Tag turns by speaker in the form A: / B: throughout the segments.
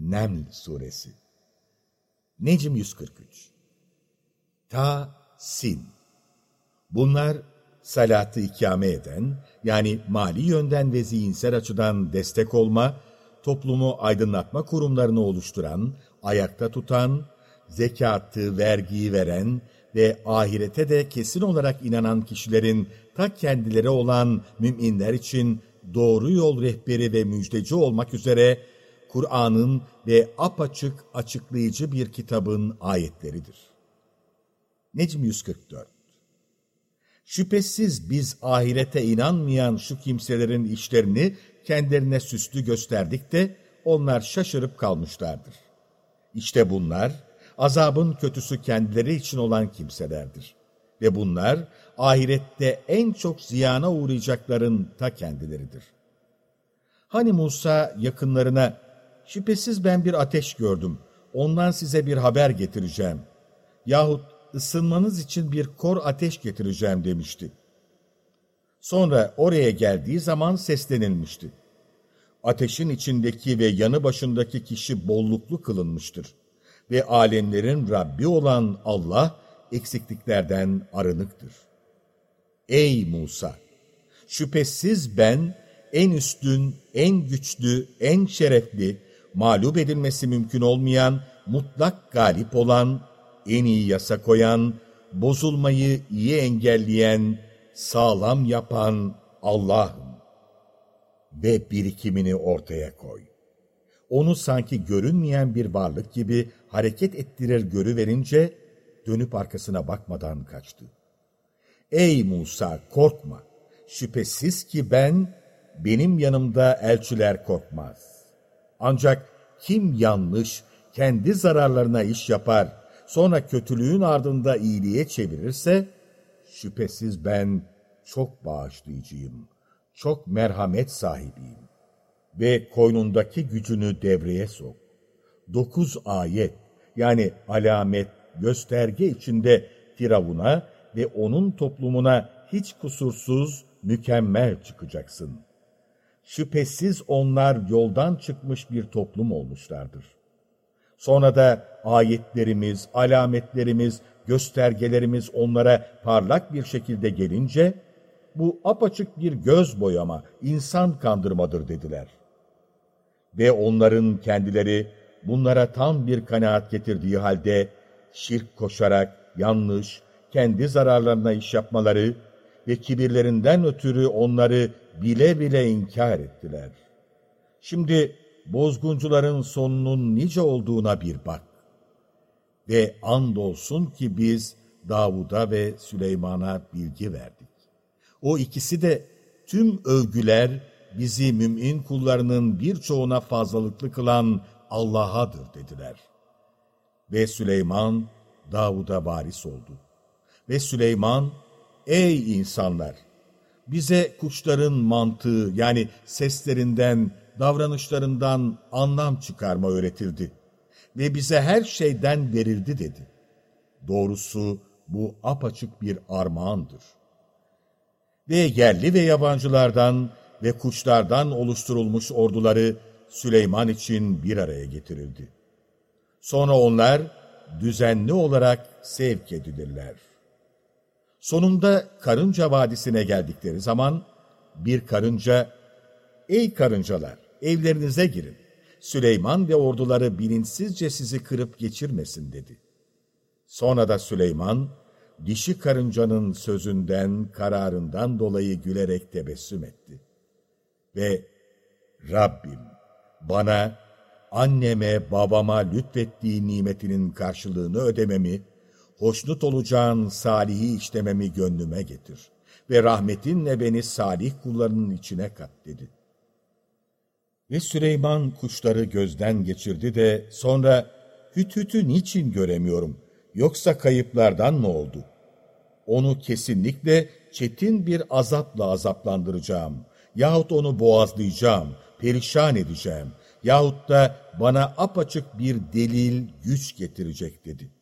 A: Neml Suresi. Necm 143 Ta, Sin. Bunlar salatı ikame eden, yani mali yönden ve zihinsel açıdan destek olma, toplumu aydınlatma kurumlarını oluşturan, ayakta tutan, zekatı, vergiyi veren ve ahirete de kesin olarak inanan kişilerin ta kendileri olan müminler için doğru yol rehberi ve müjdeci olmak üzere Kur'an'ın ve apaçık açıklayıcı bir kitabın ayetleridir. Necm 144 Şüphesiz biz ahirete inanmayan şu kimselerin işlerini kendilerine süslü gösterdik de onlar şaşırıp kalmışlardır. İşte bunlar azabın kötüsü kendileri için olan kimselerdir. Ve bunlar ahirette en çok ziyana uğrayacakların ta kendileridir. Hani Musa yakınlarına, şüphesiz ben bir ateş gördüm, ondan size bir haber getireceğim. Yahut ısınmanız için bir kor ateş getireceğim demişti. Sonra oraya geldiği zaman seslenilmişti. Ateşin içindeki ve yanı başındaki kişi bolluklu kılınmıştır. Ve alemlerin Rabbi olan Allah eksikliklerden arınıktır. Ey Musa! Şüphesiz ben en üstün, en güçlü, en şerefli, mağlup edilmesi mümkün olmayan, mutlak galip olan, en iyi yasa koyan, bozulmayı iyi engelleyen, sağlam yapan Allah'ım. Ve birikimini ortaya koy. Onu sanki görünmeyen bir varlık gibi hareket ettirir görüverince, dönüp arkasına bakmadan kaçtı. Ey Musa korkma, şüphesiz ki ben, benim yanımda elçiler korkmaz. Ancak kim yanlış, kendi zararlarına iş yapar, sonra kötülüğün ardında iyiliğe çevirirse, şüphesiz ben çok bağışlayıcıyım, çok merhamet sahibiyim. Ve koynundaki gücünü devreye sok. Dokuz ayet, yani alamet, gösterge içinde Firavun'a ve onun toplumuna hiç kusursuz, mükemmel çıkacaksın. Şüphesiz onlar yoldan çıkmış bir toplum olmuşlardır. Sonra da ayetlerimiz, alametlerimiz, göstergelerimiz onlara parlak bir şekilde gelince, bu apaçık bir göz boyama, insan kandırmadır dediler. Ve onların kendileri bunlara tam bir kanaat getirdiği halde, şirk koşarak yanlış, kendi zararlarına iş yapmaları ve kibirlerinden ötürü onları bile bile inkar ettiler. Şimdi bozguncuların sonunun nice olduğuna bir bak. Ve andolsun ki biz Davud'a ve Süleyman'a bilgi verdik. O ikisi de tüm övgüler bizi mümin kullarının birçoğuna fazlalıklı kılan Allah'adır dediler. Ve Süleyman Davud'a varis oldu. Ve Süleyman, ey insanlar! Bize kuşların mantığı yani seslerinden, davranışlarından anlam çıkarma öğretildi. Ve bize her şeyden verildi dedi. Doğrusu bu apaçık bir armağandır. Ve yerli ve yabancılardan ve kuşlardan oluşturulmuş orduları Süleyman için bir araya getirildi. Sonra onlar düzenli olarak sevk edilirler. Sonunda Karınca Vadisi'ne geldikleri zaman bir karınca, ''Ey karıncalar, evlerinize girin. Süleyman ve orduları bilinçsizce sizi kırıp geçirmesin.'' dedi. Sonra da Süleyman, dişi karıncanın sözünden, kararından dolayı gülerek tebessüm etti. Ve Rabbim bana, anneme, babama lütfettiği nimetinin karşılığını ödememi, hoşnut olacağın salihi işlememi gönlüme getir ve rahmetinle beni salih kullarının içine kat dedi. Ve Süleyman kuşları gözden geçirdi de sonra Hüthüt'ü niçin göremiyorum yoksa kayıplardan mı oldu? Onu kesinlikle çetin bir azapla azaplandıracağım yahut onu boğazlayacağım, perişan edeceğim yahut da bana apaçık bir delil güç getirecek dedi.''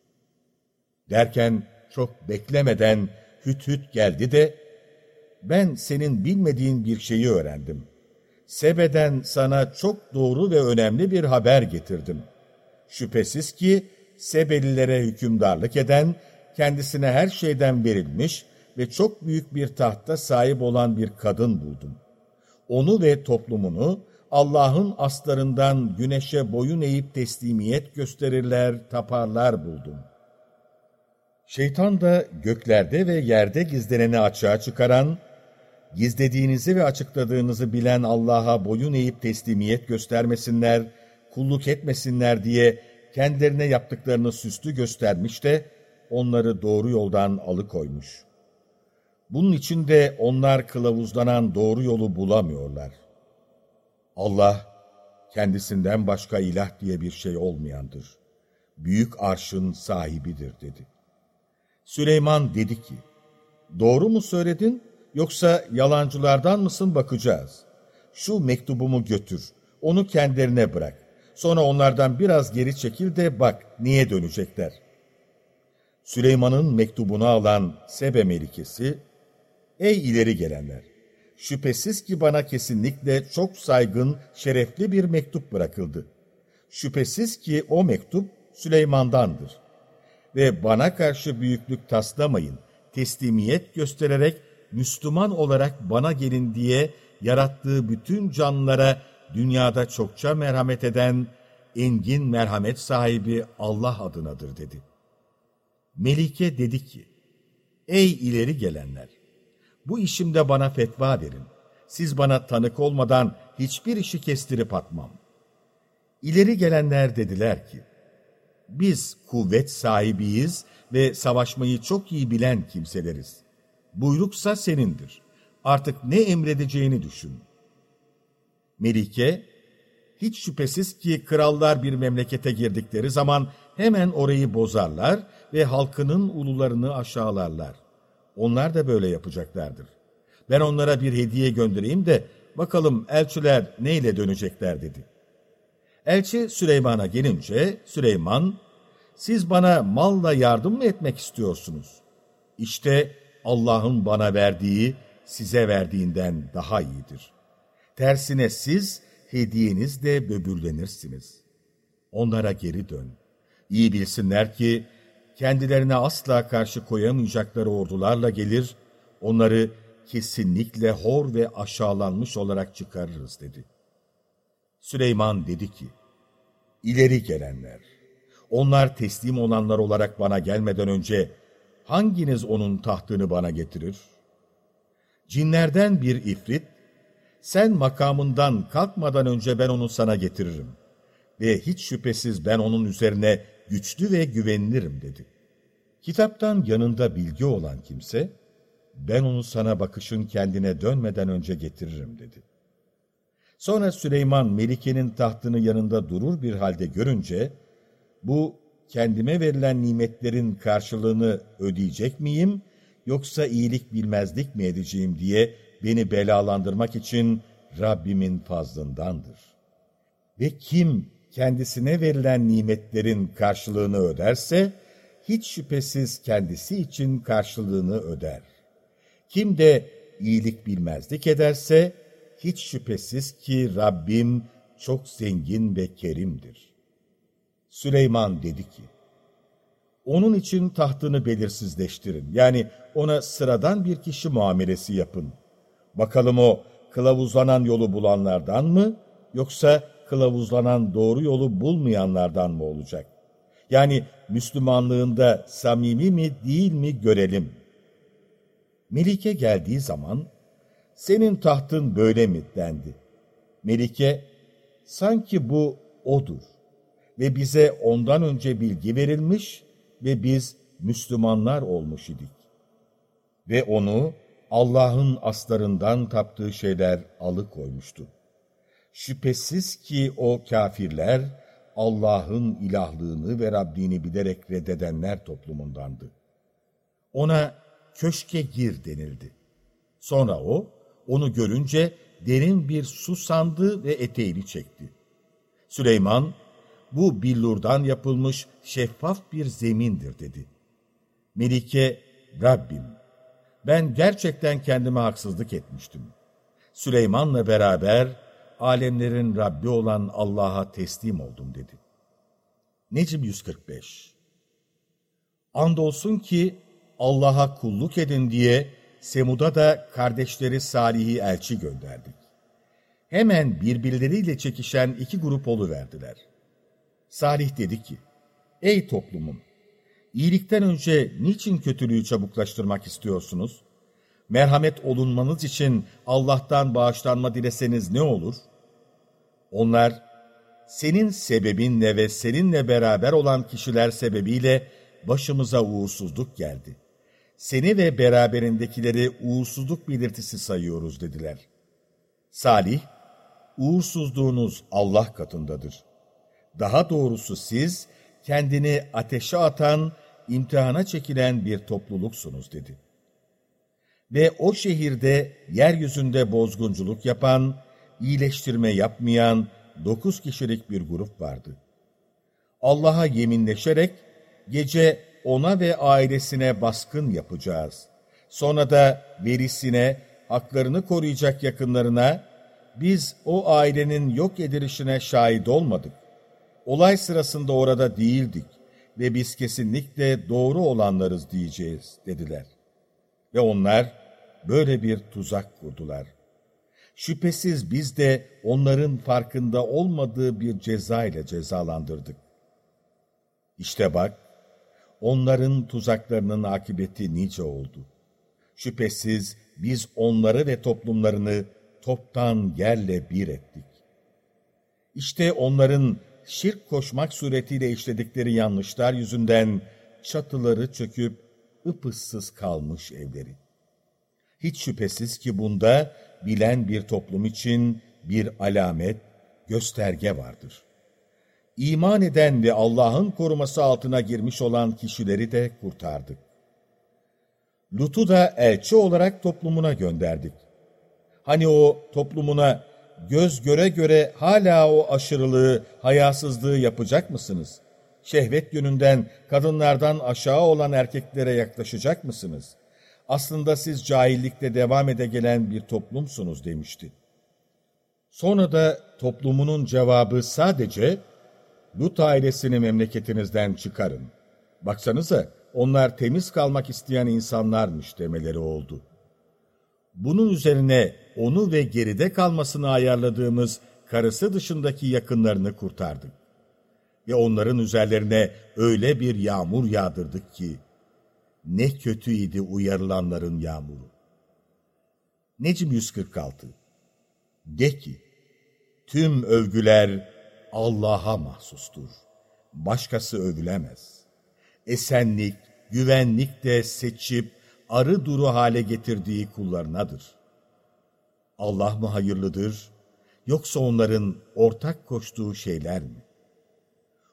A: Derken çok beklemeden Hüt Hüt geldi de ben senin bilmediğin bir şeyi öğrendim. Sebe'den sana çok doğru ve önemli bir haber getirdim. Şüphesiz ki Sebelilere hükümdarlık eden, kendisine her şeyden verilmiş ve çok büyük bir tahta sahip olan bir kadın buldum. Onu ve toplumunu Allah'ın aslarından güneşe boyun eğip teslimiyet gösterirler, taparlar buldum. Şeytan da göklerde ve yerde gizleneni açığa çıkaran, gizlediğinizi ve açıkladığınızı bilen Allah'a boyun eğip teslimiyet göstermesinler, kulluk etmesinler diye kendilerine yaptıklarını süslü göstermiş de onları doğru yoldan alıkoymuş. Bunun için de onlar kılavuzlanan doğru yolu bulamıyorlar. Allah, kendisinden başka ilah diye bir şey olmayandır. Büyük arşın sahibidir dedi. Süleyman dedi ki, doğru mu söyledin yoksa yalancılardan mısın bakacağız. Şu mektubumu götür, onu kendilerine bırak. Sonra onlardan biraz geri çekil de bak niye dönecekler. Süleyman'ın mektubunu alan Sebe Melikesi, Ey ileri gelenler! Şüphesiz ki bana kesinlikle çok saygın, şerefli bir mektup bırakıldı. Şüphesiz ki o mektup Süleyman'dandır. Ve bana karşı büyüklük taslamayın, teslimiyet göstererek Müslüman olarak bana gelin diye yarattığı bütün canlılara dünyada çokça merhamet eden, engin merhamet sahibi Allah adınadır dedi. Melike dedi ki, Ey ileri gelenler! Bu işimde bana fetva verin. Siz bana tanık olmadan hiçbir işi kestirip atmam. İleri gelenler dediler ki, biz kuvvet sahibiyiz ve savaşmayı çok iyi bilen kimseleriz. Buyruksa senindir. Artık ne emredeceğini düşün. Melike, hiç şüphesiz ki krallar bir memlekete girdikleri zaman hemen orayı bozarlar ve halkının ulularını aşağılarlar. Onlar da böyle yapacaklardır. Ben onlara bir hediye göndereyim de bakalım elçiler neyle dönecekler dedi. Elçi Süleyman'a gelince Süleyman, siz bana malla yardım mı etmek istiyorsunuz? İşte Allah'ın bana verdiği size verdiğinden daha iyidir. Tersine siz hediyenizle böbürlenirsiniz. Onlara geri dön. İyi bilsinler ki kendilerine asla karşı koyamayacakları ordularla gelir, onları kesinlikle hor ve aşağılanmış olarak çıkarırız dedi. Süleyman dedi ki, ileri gelenler, onlar teslim olanlar olarak bana gelmeden önce hanginiz onun tahtını bana getirir? Cinlerden bir ifrit, sen makamından kalkmadan önce ben onu sana getiririm ve hiç şüphesiz ben onun üzerine güçlü ve güvenilirim dedi. Kitaptan yanında bilgi olan kimse, ben onu sana bakışın kendine dönmeden önce getiririm dedi. Sonra Süleyman Melike'nin tahtını yanında durur bir halde görünce, bu kendime verilen nimetlerin karşılığını ödeyecek miyim, yoksa iyilik bilmezlik mi edeceğim diye beni belalandırmak için Rabbimin fazlındandır. Ve kim kendisine verilen nimetlerin karşılığını öderse, hiç şüphesiz kendisi için karşılığını öder. Kim de iyilik bilmezlik ederse, hiç şüphesiz ki Rabbim çok zengin ve kerimdir. Süleyman dedi ki, onun için tahtını belirsizleştirin. Yani ona sıradan bir kişi muamelesi yapın. Bakalım o kılavuzlanan yolu bulanlardan mı, yoksa kılavuzlanan doğru yolu bulmayanlardan mı olacak? Yani Müslümanlığında samimi mi değil mi görelim. Melike geldiği zaman, senin tahtın böyle mi dendi. Melike, sanki bu odur ve bize ondan önce bilgi verilmiş ve biz Müslümanlar olmuş idik. Ve onu Allah'ın aslarından taptığı şeyler alıkoymuştu. Şüphesiz ki o kafirler Allah'ın ilahlığını ve Rabbini bilerek reddedenler toplumundandı. Ona köşke gir denildi. Sonra o, onu görünce derin bir su sandı ve eteğini çekti. Süleyman, bu billurdan yapılmış şeffaf bir zemindir dedi. Melike, Rabbim, ben gerçekten kendime haksızlık etmiştim. Süleyman'la beraber alemlerin Rabbi olan Allah'a teslim oldum dedi. Necim 145 Andolsun ki Allah'a kulluk edin diye Semud'a da kardeşleri Salih'i elçi gönderdik. Hemen birbirleriyle çekişen iki grup verdiler. Salih dedi ki, Ey toplumum! İyilikten önce niçin kötülüğü çabuklaştırmak istiyorsunuz? Merhamet olunmanız için Allah'tan bağışlanma dileseniz ne olur? Onlar, senin sebebinle ve seninle beraber olan kişiler sebebiyle başımıza uğursuzluk geldi. Seni ve beraberindekileri uğursuzluk belirtisi sayıyoruz dediler. Salih, uğursuzluğunuz Allah katındadır. Daha doğrusu siz, kendini ateşe atan, imtihana çekilen bir topluluksunuz dedi. Ve o şehirde yeryüzünde bozgunculuk yapan, iyileştirme yapmayan dokuz kişilik bir grup vardı. Allah'a yeminleşerek gece ona ve ailesine baskın yapacağız. Sonra da verisine, haklarını koruyacak yakınlarına, biz o ailenin yok edilişine şahit olmadık. Olay sırasında orada değildik ve biz kesinlikle doğru olanlarız diyeceğiz dediler. Ve onlar böyle bir tuzak kurdular. Şüphesiz biz de onların farkında olmadığı bir ceza ile cezalandırdık. İşte bak, onların tuzaklarının akıbeti nice oldu. Şüphesiz biz onları ve toplumlarını toptan yerle bir ettik. İşte onların şirk koşmak suretiyle işledikleri yanlışlar yüzünden çatıları çöküp ıpıssız kalmış evleri. Hiç şüphesiz ki bunda bilen bir toplum için bir alamet, gösterge vardır. İman eden ve Allah'ın koruması altına girmiş olan kişileri de kurtardık. Lut'u da elçi olarak toplumuna gönderdik. Hani o toplumuna göz göre göre hala o aşırılığı, hayasızlığı yapacak mısınız? Şehvet yönünden kadınlardan aşağı olan erkeklere yaklaşacak mısınız? Aslında siz cahillikte devam ede gelen bir toplumsunuz demişti. Sonra da toplumunun cevabı sadece Lut ailesini memleketinizden çıkarın. Baksanıza onlar temiz kalmak isteyen insanlarmış demeleri oldu. Bunun üzerine onu ve geride kalmasını ayarladığımız karısı dışındaki yakınlarını kurtardık. Ve onların üzerlerine öyle bir yağmur yağdırdık ki, ne kötüydi uyarılanların yağmuru. Necm 146 De ki, tüm övgüler Allah'a mahsustur. Başkası övülemez. Esenlik, güvenlik de seçip arı duru hale getirdiği kullarınadır. Allah mı hayırlıdır, yoksa onların ortak koştuğu şeyler mi?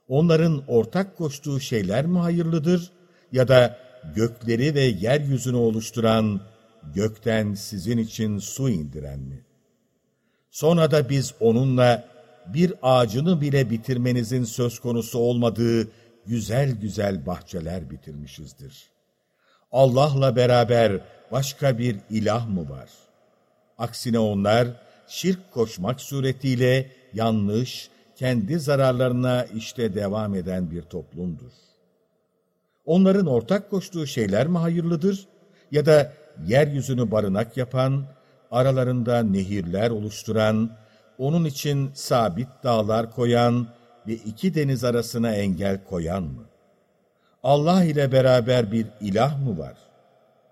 A: Onların ortak koştuğu şeyler mi hayırlıdır, ya da gökleri ve yeryüzünü oluşturan, gökten sizin için su indiren mi? Sonra da biz onunla bir ağacını bile bitirmenizin söz konusu olmadığı güzel güzel bahçeler bitirmişizdir. Allah'la beraber başka bir ilah mı var? Aksine onlar şirk koşmak suretiyle yanlış, kendi zararlarına işte devam eden bir toplumdur. Onların ortak koştuğu şeyler mi hayırlıdır? Ya da yeryüzünü barınak yapan, aralarında nehirler oluşturan, onun için sabit dağlar koyan ve iki deniz arasına engel koyan mı? Allah ile beraber bir ilah mı var?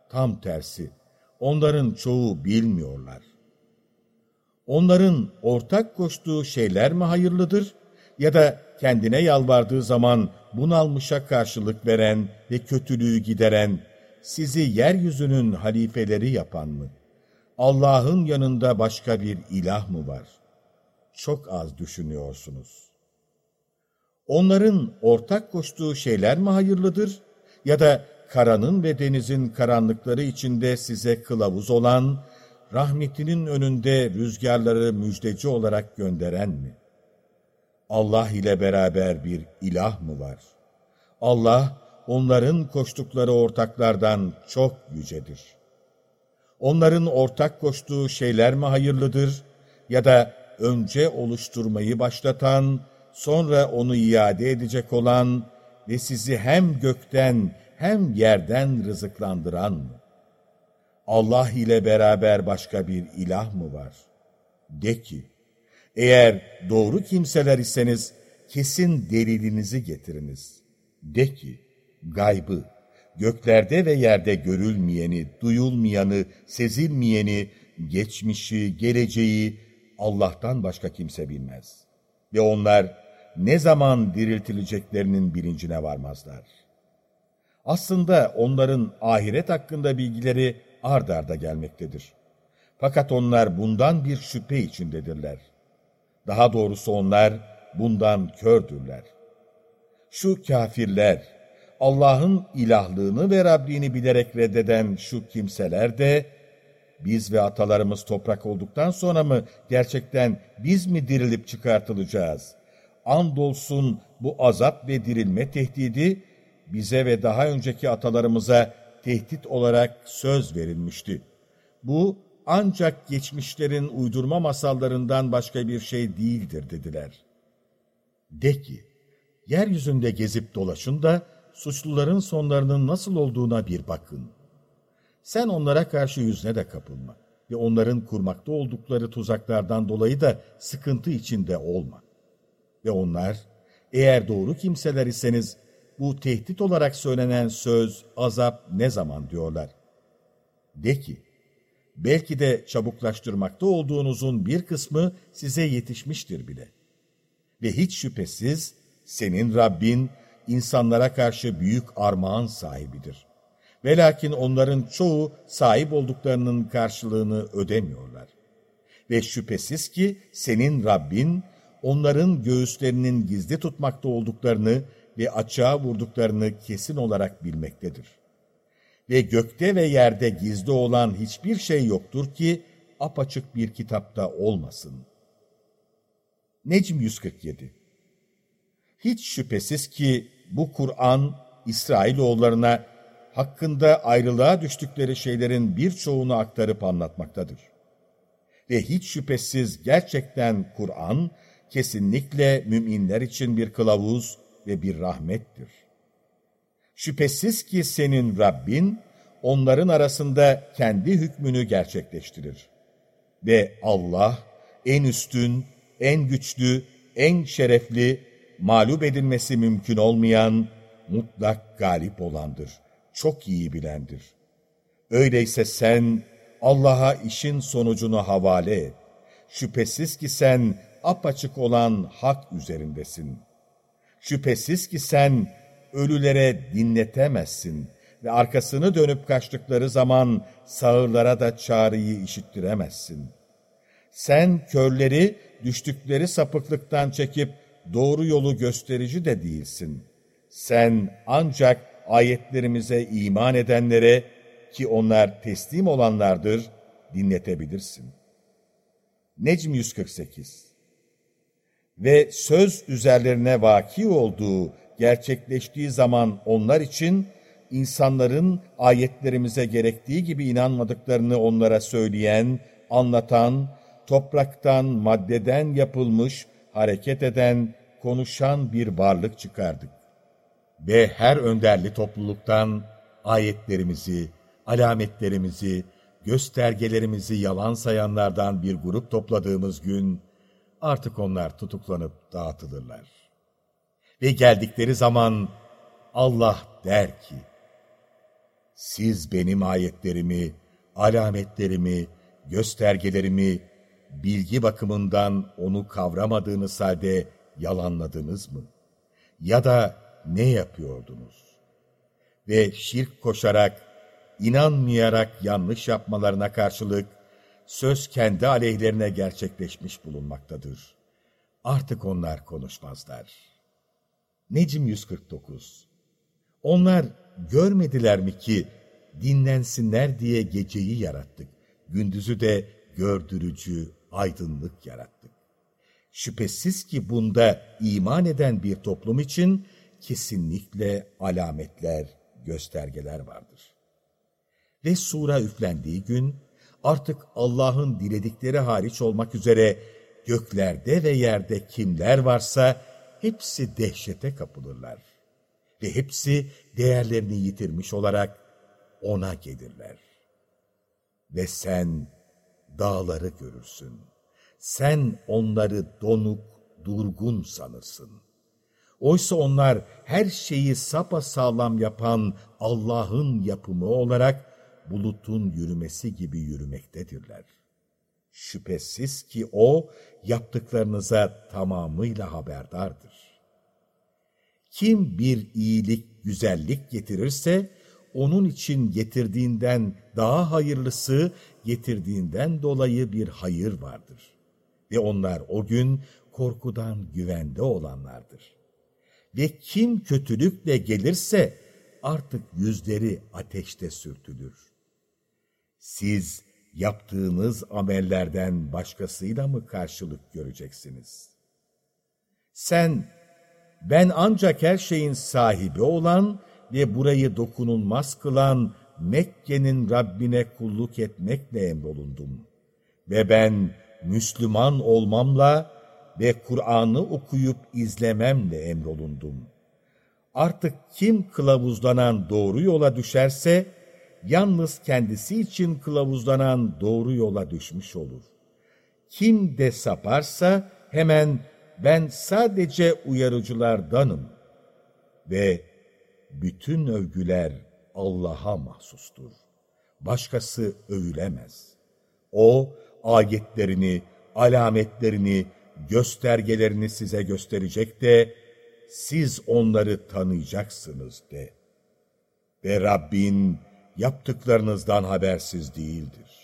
A: Tam tersi, onların çoğu bilmiyorlar. Onların ortak koştuğu şeyler mi hayırlıdır? Ya da kendine yalvardığı zaman bunalmışa karşılık veren ve kötülüğü gideren, sizi yeryüzünün halifeleri yapan mı? Allah'ın yanında başka bir ilah mı var? Çok az düşünüyorsunuz. Onların ortak koştuğu şeyler mi hayırlıdır? Ya da karanın ve denizin karanlıkları içinde size kılavuz olan, rahmetinin önünde rüzgarları müjdeci olarak gönderen mi? Allah ile beraber bir ilah mı var? Allah, onların koştukları ortaklardan çok yücedir. Onların ortak koştuğu şeyler mi hayırlıdır? Ya da önce oluşturmayı başlatan, sonra onu iade edecek olan ve sizi hem gökten hem yerden rızıklandıran mı? Allah ile beraber başka bir ilah mı var? De ki, eğer doğru kimseler iseniz kesin delilinizi getiriniz. De ki, gaybı, göklerde ve yerde görülmeyeni, duyulmayanı, sezilmeyeni, geçmişi, geleceği Allah'tan başka kimse bilmez. Ve onlar ne zaman diriltileceklerinin bilincine varmazlar. Aslında onların ahiret hakkında bilgileri ard arda gelmektedir. Fakat onlar bundan bir şüphe içindedirler. Daha doğrusu onlar bundan kördürler. Şu kafirler, Allah'ın ilahlığını ve Rabbini bilerek reddeden şu kimseler de, biz ve atalarımız toprak olduktan sonra mı gerçekten biz mi dirilip çıkartılacağız? Andolsun bu azap ve dirilme tehdidi bize ve daha önceki atalarımıza tehdit olarak söz verilmişti. Bu ancak geçmişlerin uydurma masallarından başka bir şey değildir dediler. De ki, yeryüzünde gezip dolaşın da suçluların sonlarının nasıl olduğuna bir bakın. Sen onlara karşı yüzne de kapılma ve onların kurmakta oldukları tuzaklardan dolayı da sıkıntı içinde olma. Ve onlar, eğer doğru kimseler iseniz, bu tehdit olarak söylenen söz, azap ne zaman diyorlar. De ki, belki de çabuklaştırmakta olduğunuzun bir kısmı size yetişmiştir bile. Ve hiç şüphesiz senin Rabbin insanlara karşı büyük armağan sahibidir. Ve lakin onların çoğu sahip olduklarının karşılığını ödemiyorlar. Ve şüphesiz ki senin Rabbin onların göğüslerinin gizli tutmakta olduklarını ve açığa vurduklarını kesin olarak bilmektedir. Ve gökte ve yerde gizli olan hiçbir şey yoktur ki apaçık bir kitapta olmasın. Necm 147 Hiç şüphesiz ki bu Kur'an İsrailoğullarına hakkında ayrılığa düştükleri şeylerin birçoğunu aktarıp anlatmaktadır. Ve hiç şüphesiz gerçekten Kur'an kesinlikle müminler için bir kılavuz ve bir rahmettir. Şüphesiz ki senin Rabbin onların arasında kendi hükmünü gerçekleştirir. Ve Allah en üstün, en güçlü, en şerefli, mağlup edilmesi mümkün olmayan, mutlak galip olandır. Çok iyi bilendir. Öyleyse sen Allah'a işin sonucunu havale et. Şüphesiz ki sen apaçık olan hak üzerindesin. Şüphesiz ki sen ölülere dinletemezsin ve arkasını dönüp kaçtıkları zaman sağırlara da çağrıyı işittiremezsin. Sen körleri düştükleri sapıklıktan çekip doğru yolu gösterici de değilsin. Sen ancak ayetlerimize iman edenlere ki onlar teslim olanlardır dinletebilirsin. Necm 148 Ve söz üzerlerine vaki olduğu, gerçekleştiği zaman onlar için insanların ayetlerimize gerektiği gibi inanmadıklarını onlara söyleyen, anlatan, topraktan, maddeden yapılmış, hareket eden, konuşan bir varlık çıkardık. Ve her önderli topluluktan ayetlerimizi, alametlerimizi, göstergelerimizi yalan sayanlardan bir grup topladığımız gün artık onlar tutuklanıp dağıtılırlar. Ve geldikleri zaman Allah der ki, siz benim ayetlerimi, alametlerimi, göstergelerimi, bilgi bakımından onu kavramadığınız halde yalanladınız mı? Ya da ne yapıyordunuz? Ve şirk koşarak, inanmayarak yanlış yapmalarına karşılık, söz kendi aleyhlerine gerçekleşmiş bulunmaktadır. Artık onlar konuşmazlar. Necim 149 Onlar görmediler mi ki, dinlensinler diye geceyi yarattık, gündüzü de gördürücü, aydınlık yarattık. Şüphesiz ki bunda iman eden bir toplum için kesinlikle alametler, göstergeler vardır. Ve sura üflendiği gün artık Allah'ın diledikleri hariç olmak üzere göklerde ve yerde kimler varsa hepsi dehşete kapılırlar. Ve hepsi değerlerini yitirmiş olarak ona gelirler. Ve sen dağları görürsün. Sen onları donuk, durgun sanırsın. Oysa onlar her şeyi sapa sağlam yapan Allah'ın yapımı olarak bulutun yürümesi gibi yürümektedirler. Şüphesiz ki O yaptıklarınıza tamamıyla haberdardır. Kim bir iyilik, güzellik getirirse, onun için getirdiğinden daha hayırlısı, getirdiğinden dolayı bir hayır vardır. Ve onlar o gün korkudan güvende olanlardır. Ve kim kötülükle gelirse, artık yüzleri ateşte sürtülür. Siz yaptığınız amellerden başkasıyla mı karşılık göreceksiniz? Sen, ben ancak her şeyin sahibi olan ve burayı dokunulmaz kılan Mekke'nin Rabbine kulluk etmekle emrolundum. Ve ben Müslüman olmamla ve Kur'an'ı okuyup izlememle emrolundum. Artık kim kılavuzlanan doğru yola düşerse, yalnız kendisi için kılavuzlanan doğru yola düşmüş olur. Kim de saparsa hemen ben sadece uyarıcılardanım ve bütün övgüler Allah'a mahsustur. Başkası övülemez. O ayetlerini, alametlerini, göstergelerini size gösterecek de siz onları tanıyacaksınız de. Ve Rabbin yaptıklarınızdan habersiz değildir.